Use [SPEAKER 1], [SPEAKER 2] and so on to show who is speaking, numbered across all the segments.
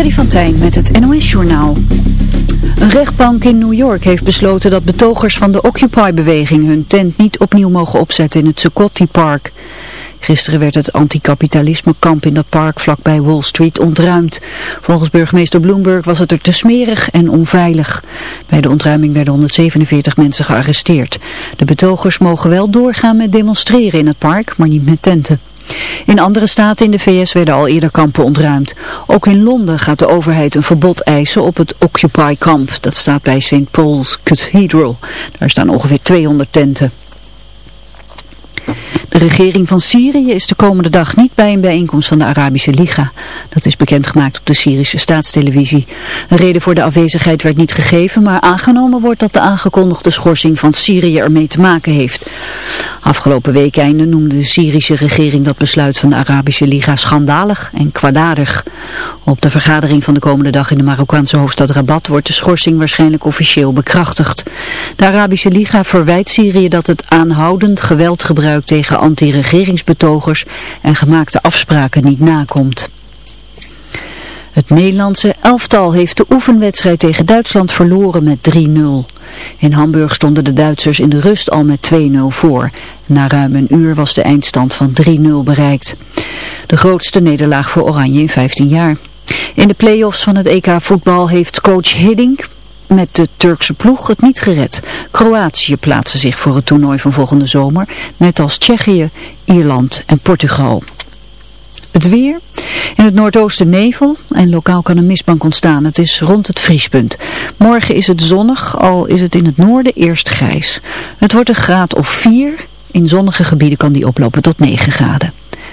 [SPEAKER 1] Freddy van Tijn met het NOS-journaal. Een rechtbank in New York heeft besloten dat betogers van de Occupy-beweging hun tent niet opnieuw mogen opzetten in het Zuccotti Park. Gisteren werd het anticapitalisme-kamp in dat park vlakbij Wall Street ontruimd. Volgens burgemeester Bloomberg was het er te smerig en onveilig. Bij de ontruiming werden 147 mensen gearresteerd. De betogers mogen wel doorgaan met demonstreren in het park, maar niet met tenten. In andere staten in de VS werden al eerder kampen ontruimd. Ook in Londen gaat de overheid een verbod eisen op het Occupy-kamp. Dat staat bij St. Paul's Cathedral. Daar staan ongeveer 200 tenten. De regering van Syrië is de komende dag niet bij een bijeenkomst van de Arabische Liga. Dat is bekendgemaakt op de Syrische staatstelevisie. Een reden voor de afwezigheid werd niet gegeven, maar aangenomen wordt dat de aangekondigde schorsing van Syrië ermee te maken heeft. Afgelopen weekende noemde de Syrische regering dat besluit van de Arabische Liga schandalig en kwaadaardig. Op de vergadering van de komende dag in de Marokkaanse hoofdstad Rabat wordt de schorsing waarschijnlijk officieel bekrachtigd. De Arabische Liga verwijt Syrië dat het aanhoudend geweld gebruikt tegen anti-regeringsbetogers en gemaakte afspraken niet nakomt. Het Nederlandse elftal heeft de oefenwedstrijd tegen Duitsland verloren met 3-0. In Hamburg stonden de Duitsers in de rust al met 2-0 voor. Na ruim een uur was de eindstand van 3-0 bereikt. De grootste nederlaag voor Oranje in 15 jaar. In de play-offs van het EK voetbal heeft coach Hiddink met de Turkse ploeg het niet gered. Kroatië plaatste zich voor het toernooi van volgende zomer, net als Tsjechië, Ierland en Portugal. Het weer. In het noordoosten nevel en lokaal kan een mistbank ontstaan. Het is rond het vriespunt. Morgen is het zonnig, al is het in het noorden eerst grijs. Het wordt een graad of 4. In zonnige gebieden kan die oplopen tot 9 graden.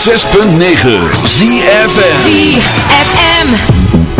[SPEAKER 2] 106.9 ZFM
[SPEAKER 3] ZFM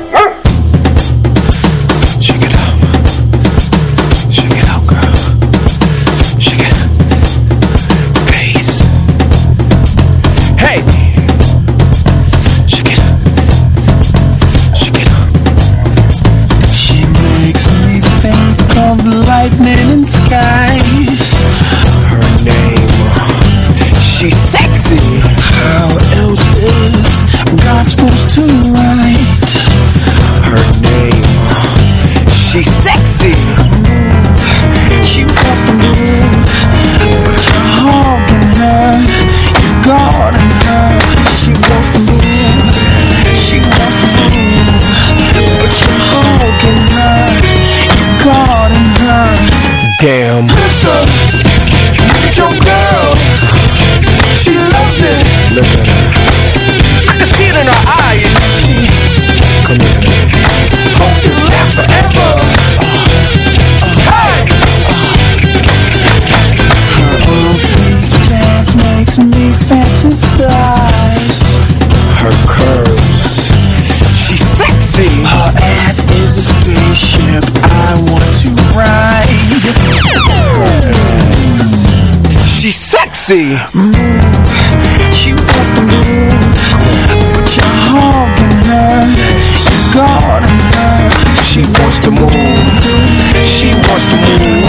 [SPEAKER 4] she's sexy. Move, you got to move. Put your hog in her, your guard in her. She wants to move, she wants to move.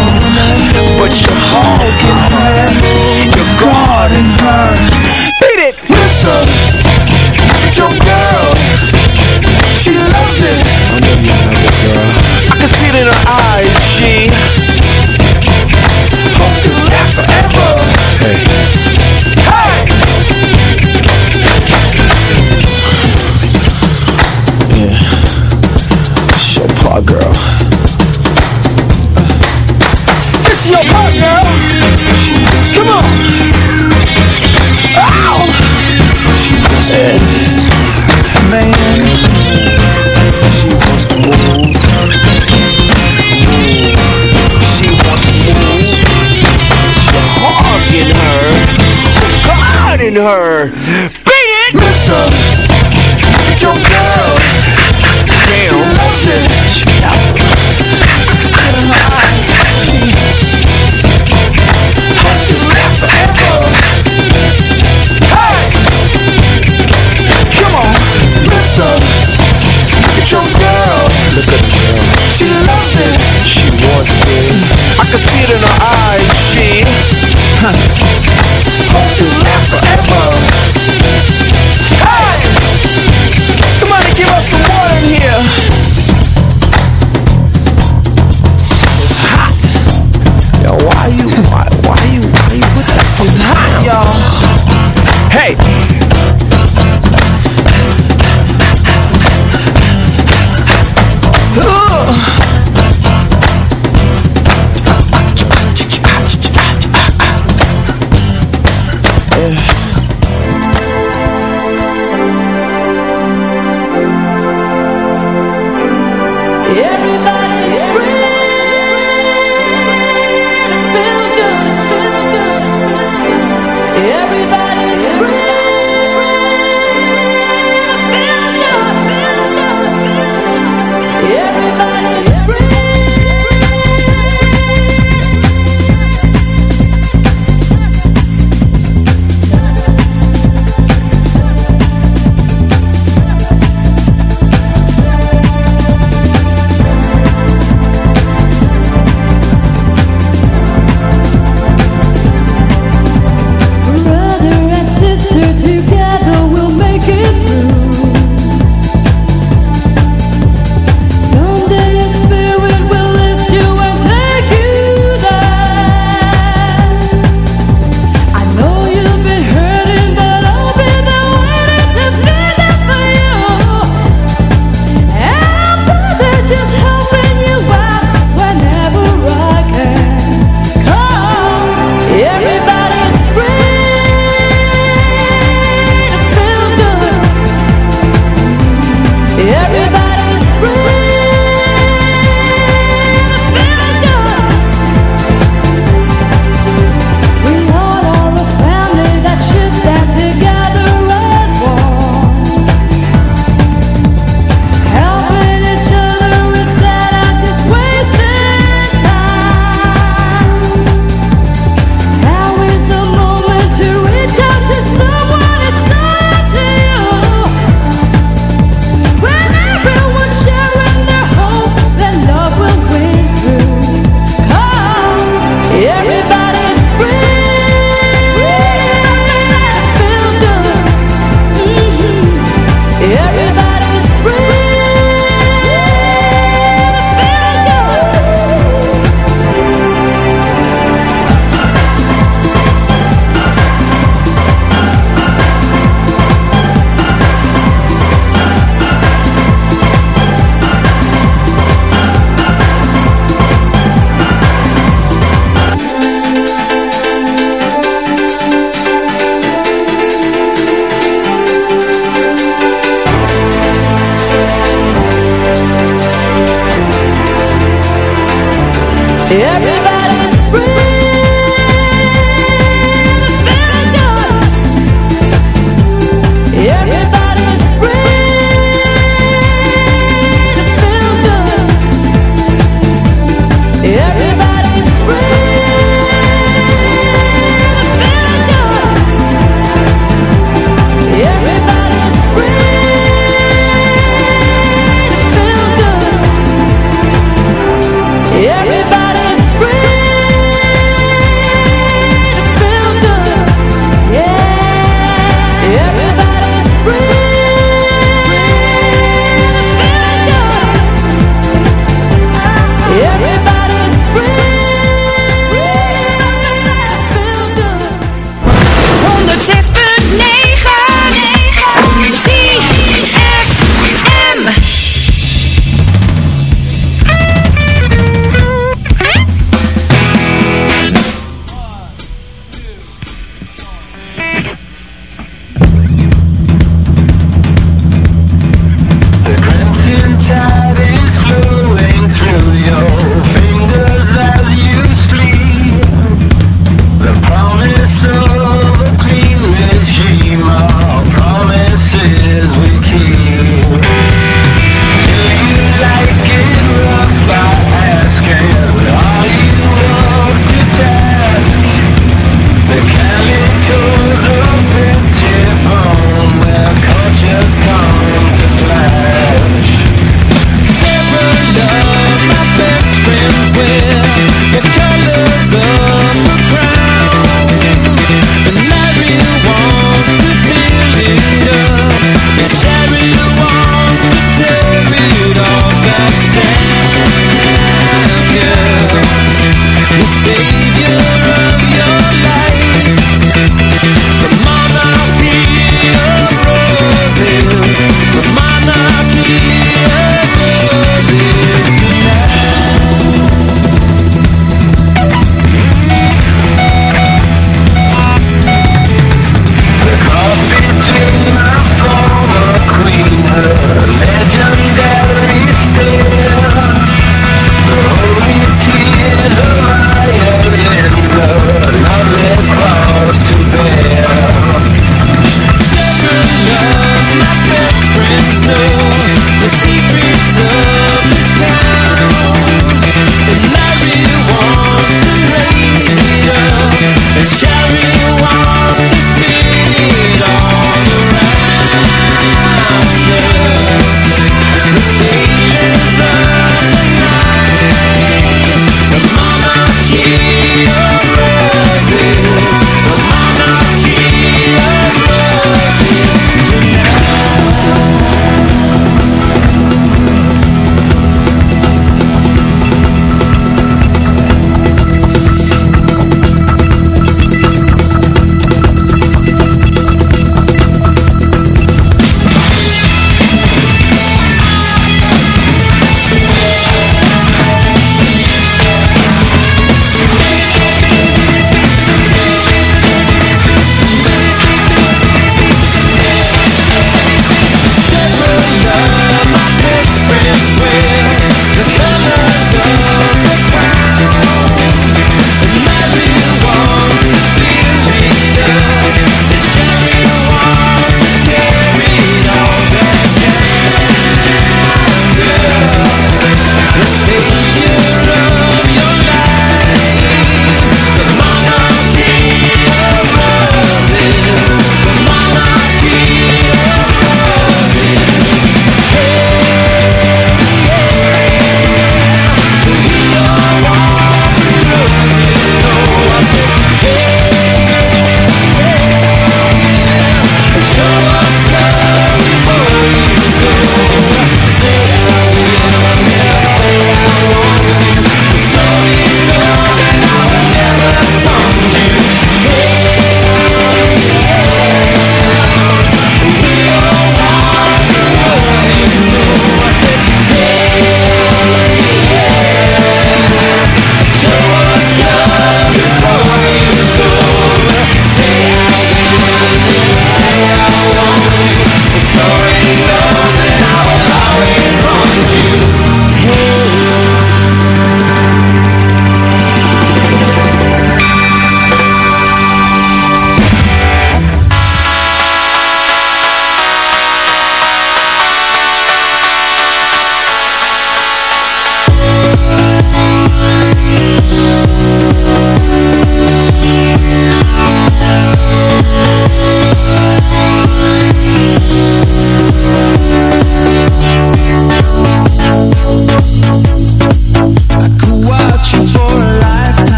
[SPEAKER 4] Put your hog in her.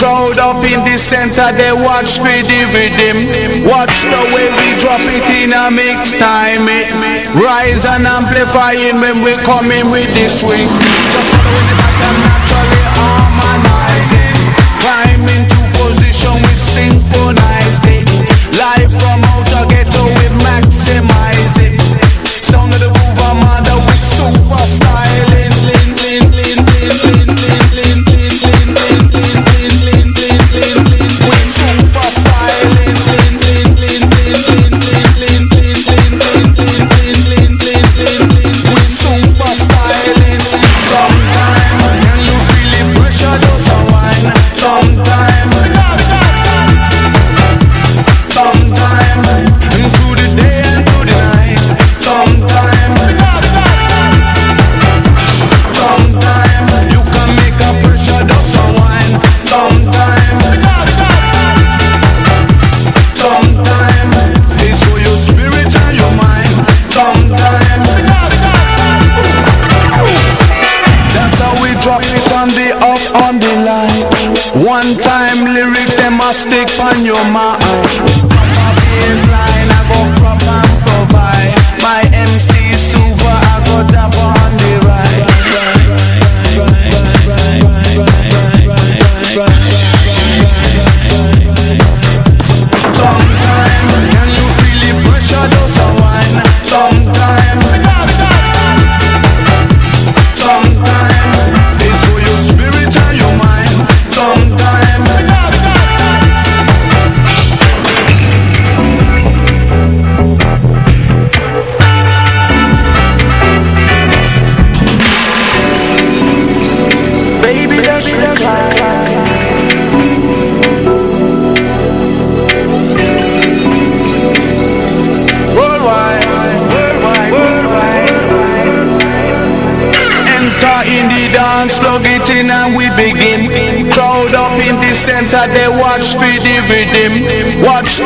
[SPEAKER 5] Crowd up in the center, they watch me the rhythm. Watch the way we drop it in a mix time it. Rise and amplify amplifying when we coming with the swing. Just following the pattern naturally harmonizing. Climb into position with synchronized it Live from outer ghetto we maximize it Sound of the groove armada with super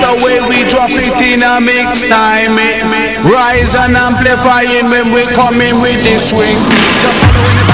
[SPEAKER 5] the way we drop it in a mix time. Rise and amplifying when we coming with the swing Just the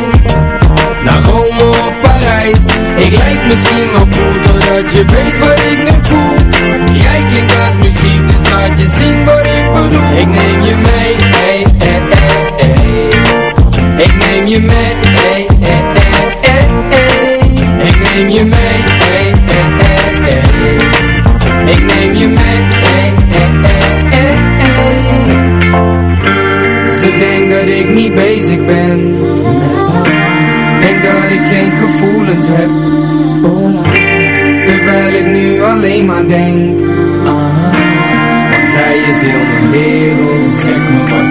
[SPEAKER 6] Ik lijk misschien wel cool Doordat je weet wat ik nu voel Jij klinkt als muziek Dus laat je zien wat ik bedoel Ik neem je mee hey, hey, hey, hey. Ik neem je mee hey, hey, hey, hey. Ik neem je mee hey, hey, hey, hey. Ik neem je mee hey, hey, hey, hey, hey. Ze denkt dat ik niet bezig ben gevoelens heb voor haar Terwijl ik nu alleen maar denk haar Want zij is heel mijn wereld Zeg me wat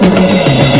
[SPEAKER 2] Dance.